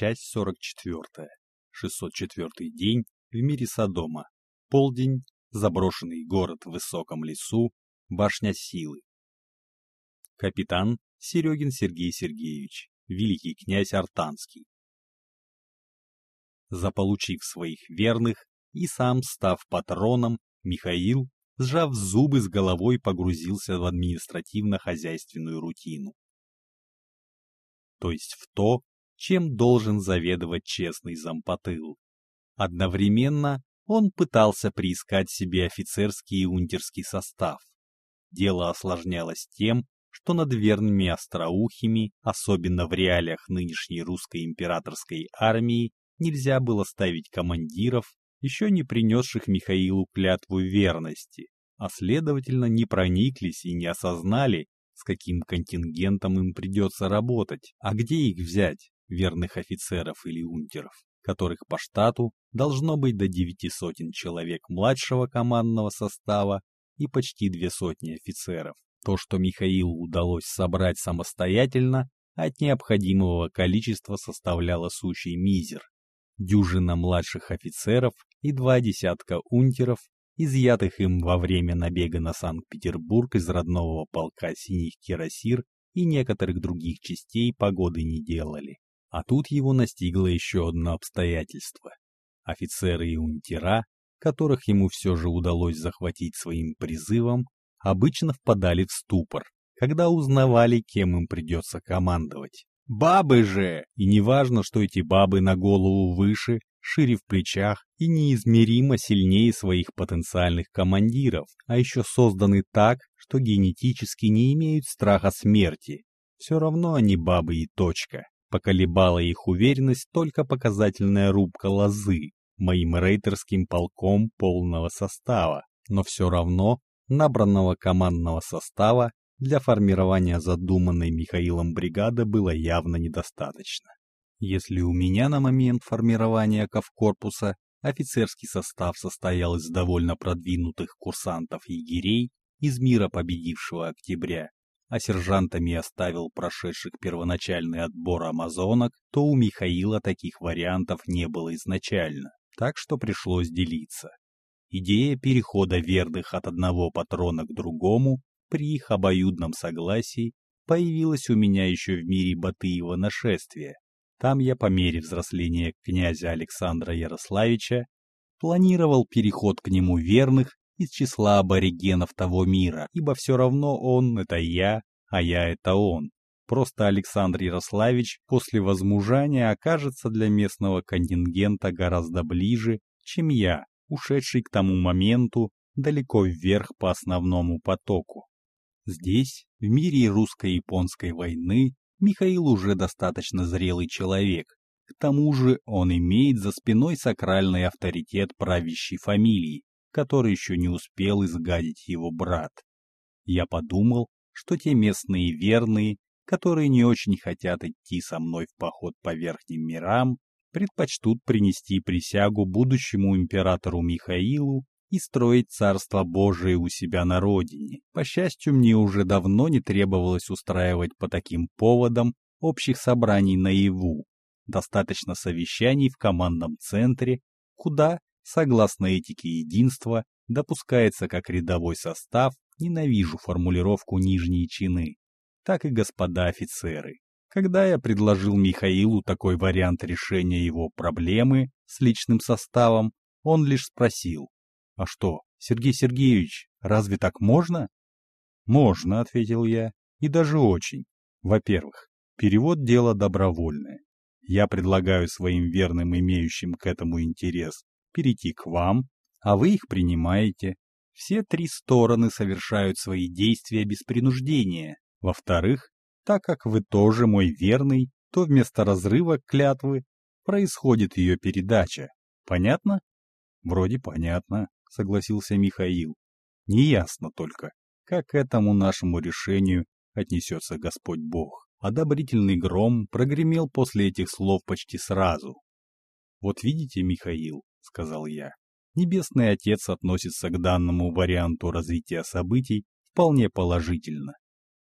Часть 44. 604 день в мире Содома. Полдень. Заброшенный город в высоком лесу. Башня силы. Капитан Серегин Сергей Сергеевич. Великий князь Артанский. Заполучив своих верных и сам став патроном, Михаил, сжав зубы с головой, погрузился в административно-хозяйственную рутину. То есть в то, чем должен заведовать честный зампотыл. Одновременно он пытался приискать себе офицерский и унтерский состав. Дело осложнялось тем, что над верными остроухими, особенно в реалиях нынешней русской императорской армии, нельзя было ставить командиров, еще не принесших Михаилу клятву верности, а следовательно не прониклись и не осознали, с каким контингентом им придется работать, а где их взять верных офицеров или унтеров, которых по штату должно быть до девяти сотен человек младшего командного состава и почти две сотни офицеров. То, что Михаилу удалось собрать самостоятельно, от необходимого количества составляло сущий мизер. Дюжина младших офицеров и два десятка унтеров, изъятых им во время набега на Санкт-Петербург из родного полка синих кирасир и некоторых других частей погоды не делали. А тут его настигло еще одно обстоятельство. Офицеры и унтера, которых ему все же удалось захватить своим призывом, обычно впадали в ступор, когда узнавали, кем им придется командовать. Бабы же! И неважно, что эти бабы на голову выше, шире в плечах и неизмеримо сильнее своих потенциальных командиров, а еще созданы так, что генетически не имеют страха смерти. Все равно они бабы и точка. Поколебала их уверенность только показательная рубка лозы моим рейтерским полком полного состава, но все равно набранного командного состава для формирования задуманной Михаилом бригады было явно недостаточно. Если у меня на момент формирования ковкорпуса офицерский состав состоял из довольно продвинутых курсантов-егерей из мира победившего октября, а сержантами оставил прошедших первоначальный отбор амазонок, то у Михаила таких вариантов не было изначально, так что пришлось делиться. Идея перехода верных от одного патрона к другому при их обоюдном согласии появилась у меня еще в мире Батыева нашествия. Там я по мере взросления князя Александра Ярославича планировал переход к нему верных из числа аборигенов того мира, ибо все равно он — это я, а я — это он. Просто Александр Ярославич после возмужания окажется для местного контингента гораздо ближе, чем я, ушедший к тому моменту далеко вверх по основному потоку. Здесь, в мире русско-японской войны, Михаил уже достаточно зрелый человек. К тому же он имеет за спиной сакральный авторитет правящей фамилии, который еще не успел изгадить его брат. Я подумал, что те местные верные, которые не очень хотят идти со мной в поход по верхним мирам, предпочтут принести присягу будущему императору Михаилу и строить Царство Божие у себя на родине. По счастью, мне уже давно не требовалось устраивать по таким поводам общих собраний наяву. Достаточно совещаний в командном центре, куда согласно этике единства, допускается как рядовой состав, ненавижу формулировку «нижние чины», так и господа офицеры. Когда я предложил Михаилу такой вариант решения его проблемы с личным составом, он лишь спросил, «А что, Сергей Сергеевич, разве так можно?» «Можно», — ответил я, — «и даже очень. Во-первых, перевод — дело добровольное. Я предлагаю своим верным имеющим к этому интерес перейти к вам, а вы их принимаете. Все три стороны совершают свои действия без принуждения. Во-вторых, так как вы тоже мой верный, то вместо разрыва клятвы происходит ее передача. Понятно? Вроде понятно, согласился Михаил. Неясно только, как к этому нашему решению отнесется Господь Бог. Одобрительный гром прогремел после этих слов почти сразу. Вот видите, Михаил, — сказал я. Небесный Отец относится к данному варианту развития событий вполне положительно.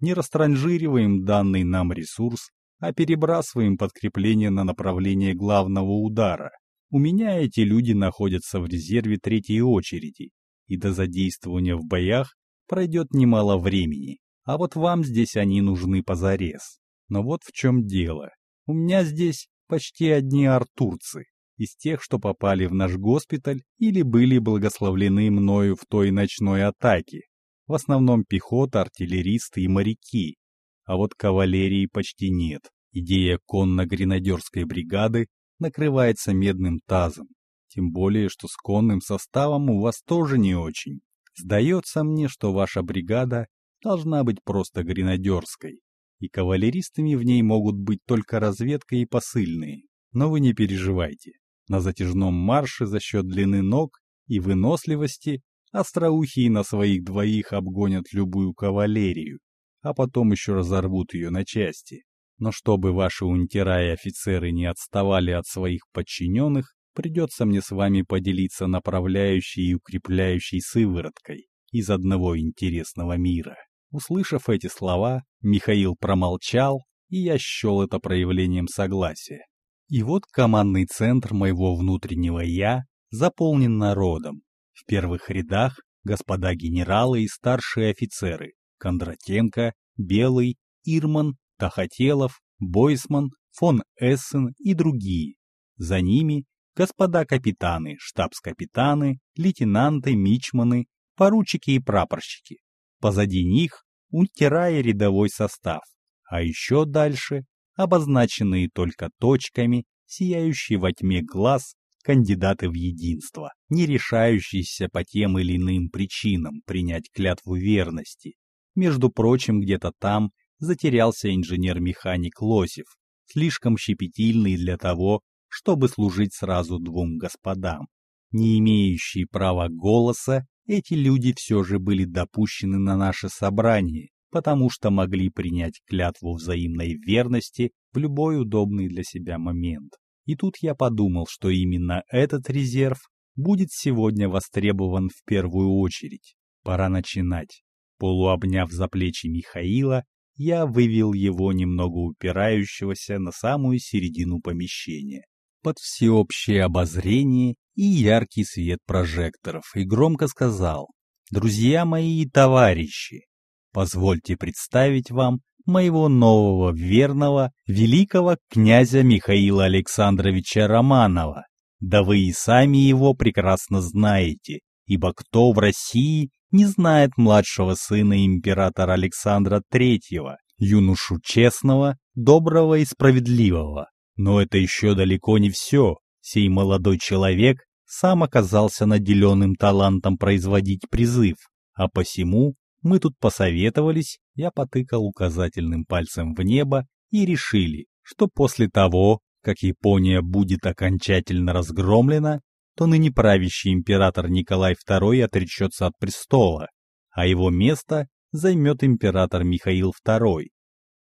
Не растранжириваем данный нам ресурс, а перебрасываем подкрепление на направление главного удара. У меня эти люди находятся в резерве третьей очереди, и до задействования в боях пройдет немало времени, а вот вам здесь они нужны позарез. Но вот в чем дело. У меня здесь почти одни артурцы, из тех, что попали в наш госпиталь или были благословлены мною в той ночной атаке. В основном пехота, артиллеристы и моряки. А вот кавалерии почти нет. Идея конно-гренадерской бригады накрывается медным тазом. Тем более, что с конным составом у вас тоже не очень. Сдается мне, что ваша бригада должна быть просто гренадерской, и кавалеристами в ней могут быть только разведка и посыльные. Но вы не переживайте. На затяжном марше за счет длины ног и выносливости остроухие на своих двоих обгонят любую кавалерию, а потом еще разорвут ее на части. Но чтобы ваши унтера и офицеры не отставали от своих подчиненных, придется мне с вами поделиться направляющей и укрепляющей сывороткой из одного интересного мира. Услышав эти слова, Михаил промолчал, и я счел это проявлением согласия. И вот командный центр моего внутреннего «я» заполнен народом. В первых рядах господа генералы и старшие офицеры Кондратенко, Белый, Ирман, Тахотелов, Бойсман, фон Эссен и другие. За ними господа капитаны, штабс-капитаны, лейтенанты, мичманы, поручики и прапорщики. Позади них унтера и рядовой состав, а еще дальше, обозначенные только точками, сияющие во тьме глаз, кандидаты в единство, не решающиеся по тем или иным причинам принять клятву верности. Между прочим, где-то там затерялся инженер-механик Лосев, слишком щепетильный для того, чтобы служить сразу двум господам. Не имеющие права голоса, эти люди все же были допущены на наше собрание, потому что могли принять клятву взаимной верности в любой удобный для себя момент. И тут я подумал, что именно этот резерв будет сегодня востребован в первую очередь. Пора начинать. Полуобняв за плечи Михаила, я вывел его немного упирающегося на самую середину помещения под всеобщее обозрение и яркий свет прожекторов и громко сказал «Друзья мои и товарищи, позвольте представить вам моего нового верного великого князя Михаила Александровича Романова. Да вы и сами его прекрасно знаете, ибо кто в России не знает младшего сына императора Александра Третьего, юношу честного, доброго и справедливого, но это еще далеко не все. Сей молодой человек сам оказался наделенным талантом производить призыв, а посему мы тут посоветовались, я потыкал указательным пальцем в небо и решили, что после того, как Япония будет окончательно разгромлена, то ныне правящий император Николай II отречется от престола, а его место займет император Михаил II.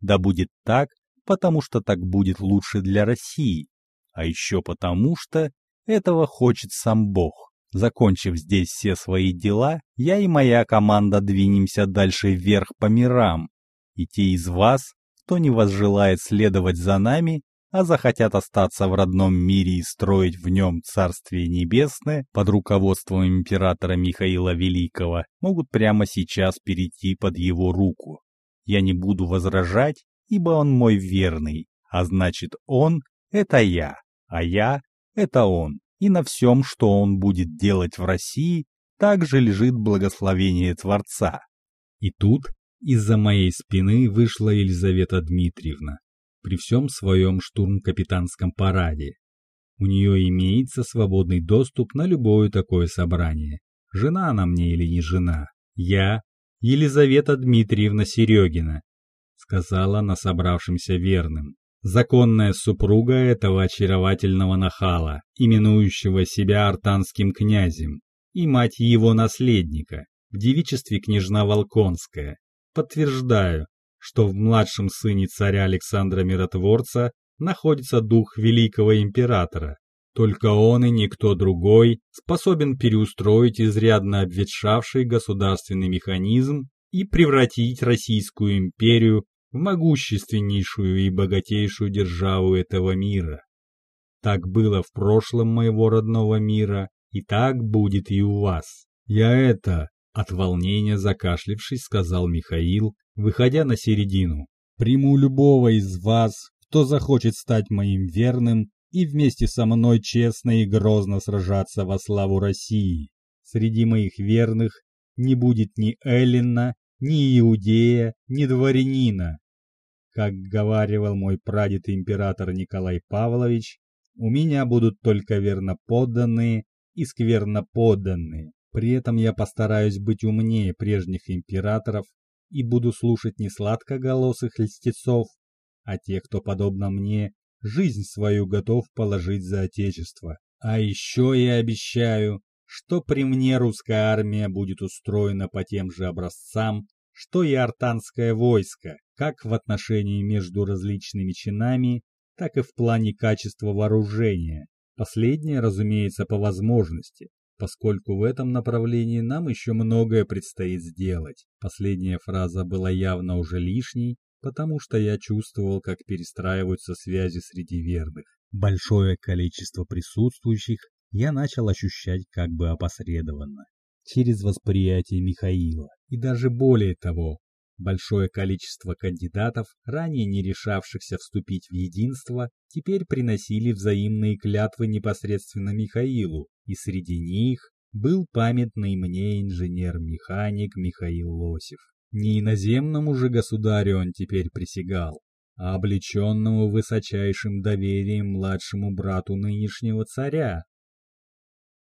Да будет так, потому что так будет лучше для России, а еще потому что этого хочет сам Бог. Закончив здесь все свои дела, я и моя команда двинемся дальше вверх по мирам, и те из вас, кто не возжелает следовать за нами, а захотят остаться в родном мире и строить в нем Царствие Небесное под руководством императора Михаила Великого, могут прямо сейчас перейти под его руку. Я не буду возражать ибо он мой верный, а значит он — это я, а я — это он, и на всем, что он будет делать в России, также лежит благословение Творца. И тут из-за моей спины вышла Елизавета Дмитриевна при всем своем штурм-капитанском параде. У нее имеется свободный доступ на любое такое собрание. Жена она мне или не жена? Я, Елизавета Дмитриевна Серегина, сказала она собравшимся верным. Законная супруга этого очаровательного нахала, именующего себя артанским князем, и мать его наследника, в девичестве княжна Волконская. Подтверждаю, что в младшем сыне царя Александра Миротворца находится дух великого императора. Только он и никто другой способен переустроить изрядно обветшавший государственный механизм и превратить Российскую империю в могущественнейшую и богатейшую державу этого мира. Так было в прошлом моего родного мира, и так будет и у вас. Я это, от волнения закашлившись, сказал Михаил, выходя на середину. Приму любого из вас, кто захочет стать моим верным и вместе со мной честно и грозно сражаться во славу России. Среди моих верных не будет ни Эллина, ни Иудея, ни дворянина. Как говаривал мой прадед император Николай Павлович, у меня будут только верноподданные и скверноподданные. При этом я постараюсь быть умнее прежних императоров и буду слушать не сладкоголосых льстецов, а тех, кто, подобно мне, жизнь свою готов положить за отечество. А еще я обещаю, что при мне русская армия будет устроена по тем же образцам, что и артанское войско, как в отношении между различными чинами, так и в плане качества вооружения. Последнее, разумеется, по возможности, поскольку в этом направлении нам еще многое предстоит сделать. Последняя фраза была явно уже лишней, потому что я чувствовал, как перестраиваются связи среди верных. Большое количество присутствующих я начал ощущать как бы опосредованно, через восприятие Михаила. И даже более того, Большое количество кандидатов, ранее не решавшихся вступить в единство, теперь приносили взаимные клятвы непосредственно Михаилу, и среди них был памятный мне инженер-механик Михаил Лосев. Не иноземному же государю он теперь присягал, а облеченному высочайшим доверием младшему брату нынешнего царя,